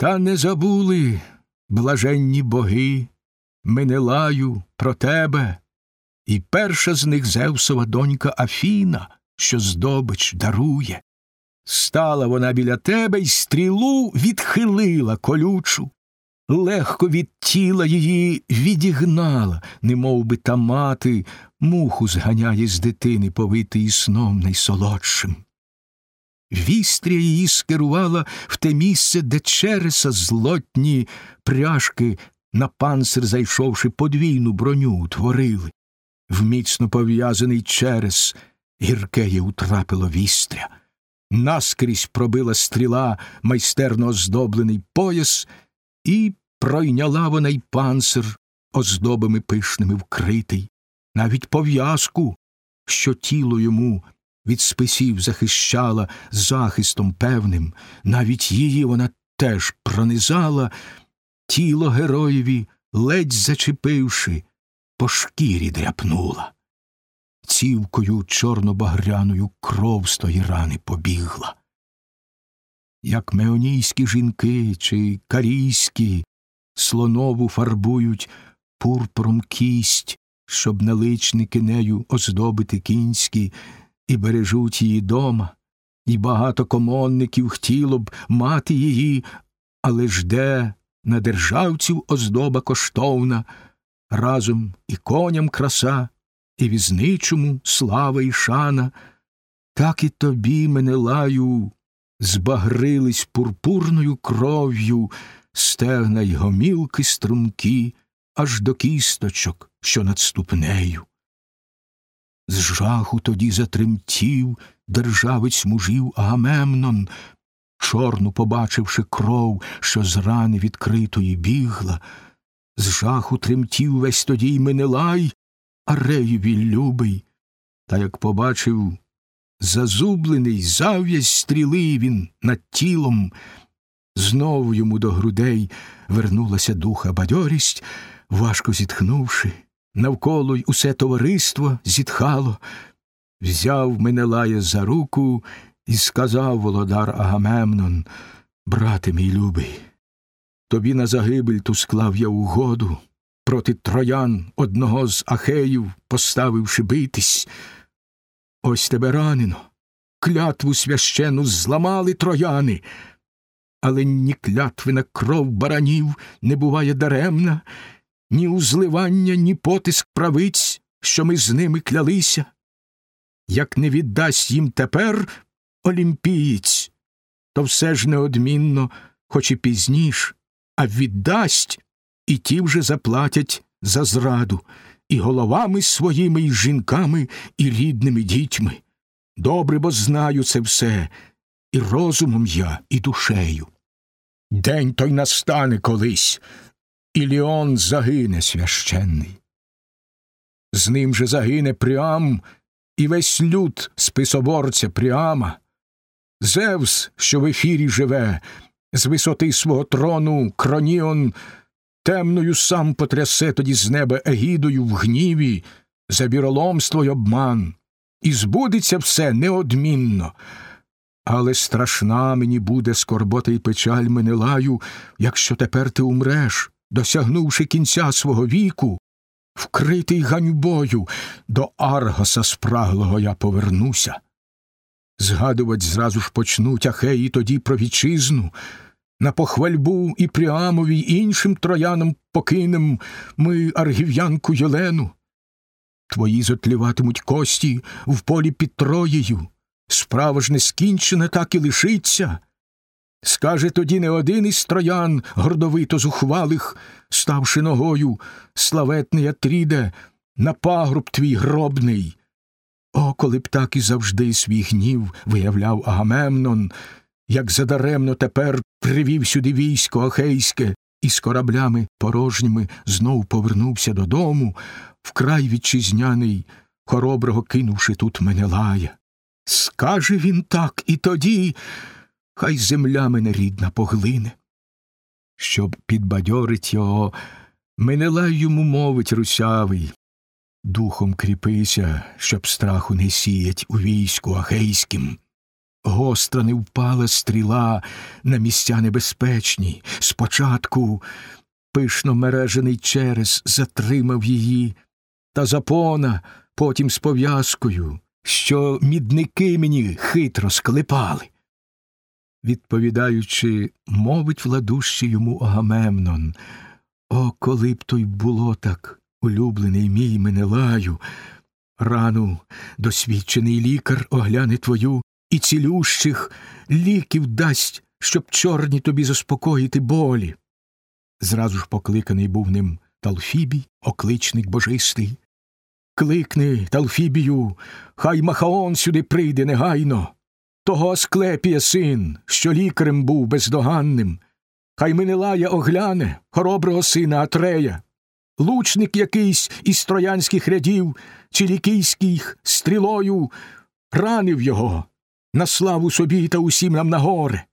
Та не забули, блаженні боги, Менелаю про тебе, і перша з них Зевсова донька Афіна, що здобич дарує. Стала вона біля тебе й стрілу відхилила колючу, легко від тіла її відігнала, немов би та мати муху зганяє з дитини, повитий сном найсолодшим. Вістря її скерувала в те місце, де череса злотні пряжки, на панцир зайшовши, подвійну броню утворили. В міцно пов'язаний черес гіркеє утрапило вістря. Наскрізь пробила стріла майстерно оздоблений пояс, і пройняла вона й панцир оздобами пишними вкритий, навіть пов'язку, що тіло йому від списів захищала захистом певним, навіть її вона теж пронизала, тіло героєві, ледь зачепивши, по шкірі дряпнула. Цівкою чорно-багряною кров з тої рани побігла. Як меонійські жінки чи карійські слонову фарбують пурпуром кість, щоб наличники нею оздобити кінські, і бережуть її дома, і багато комонників хотіло б мати її, але ж де на державців оздоба коштовна, разом і коням краса, і візничому слава і шана, так і тобі, Менелаю, збагрились пурпурною кров'ю стегна й гомілки струмкі, аж до кісточок, що над ступнею. З жаху тоді затремтів державець мужів Агамемнон, чорну побачивши кров, що з рани відкритої бігла, з жаху тремтів весь тоді й Менелай, Ареєві любий, та як побачив зазублений зав'язь стріли він над тілом, знову йому до грудей вернулася духа бадьорість, важко зітхнувши навколо й усе товариство зітхало, взяв Менелая за руку і сказав володар Агамемнон, брате мій любий, тобі на загибель ту склав я угоду, проти троян одного з ахеїв, поставивши битись. Ось тебе ранено, клятву священу зламали трояни, але ні клятви на кров баранів не буває даремна, ні узливання, ні потиск правиць, що ми з ними клялися. Як не віддасть їм тепер олімпієць, то все ж неодмінно, хоч і пізніш, а віддасть, і ті вже заплатять за зраду, і головами своїми, і жінками, і рідними дітьми. Добре, бо знаю це все, і розумом я, і душею. День той настане колись, і Ліон загине священний. З ним же загине Пріам і весь люд списоборця Пріама. Зевс, що в ефірі живе, з висоти свого трону Кроніон темною сам потрясе тоді з неба егідою в гніві, за віроломство й обман, і збудеться все неодмінно. Але страшна мені буде скорбота й печаль Менелаю, якщо тепер ти умреш, досягнувши кінця свого віку, вкритий ганьбою, до Аргоса спраглого я повернуся. Згадувать зразу ж почнуть ахеї тоді про вітчизну, на похвальбу і Пріамові й іншим троянам покинем ми аргів'янку Єлену. Твої зотліватимуть кості в полі під Троєю, справа ж не скінчена, так і лишиться. Скаже тоді не один із троян, гордовито зухвалих, ставши ногою, славетний Атріде, на пагруб твій гробний. О, коли б так і завжди свій гнів виявляв Агамемнон, як задаремно тепер привів сюди військо Ахейське і з кораблями порожніми знов повернувся додому, вкрай вітчизняний, хороброго кинувши тут Менелая. Скаже він так і тоді хай земля мене рідна поглине. Щоб підбадьорить його, Менелай йому мовить русявий. Духом кріпися, щоб страху не сіять у війську ахейським. гостра не впала стріла на місця небезпечні. Спочатку пишно мережений через затримав її, та запона потім з пов'язкою, що мідники мені хитро склепали. Відповідаючи, мовить владущий йому Агамемнон. О, коли б то й було так, улюблений мій Менелаю, рану досвідчений лікар огляне твою і цілющих ліків дасть, щоб чорні тобі заспокоїти болі. Зразу ж покликаний був ним Талфібій, окличник божистий. Кликни, Талфібію, хай Махаон сюди прийде негайно. Того склепіє син, що лікарем був бездоганним. Хай Менелая огляне хороброго сина Атрея. Лучник якийсь із троянських рядів чи лікійських стрілою ранив його на славу собі та усім нам на горе.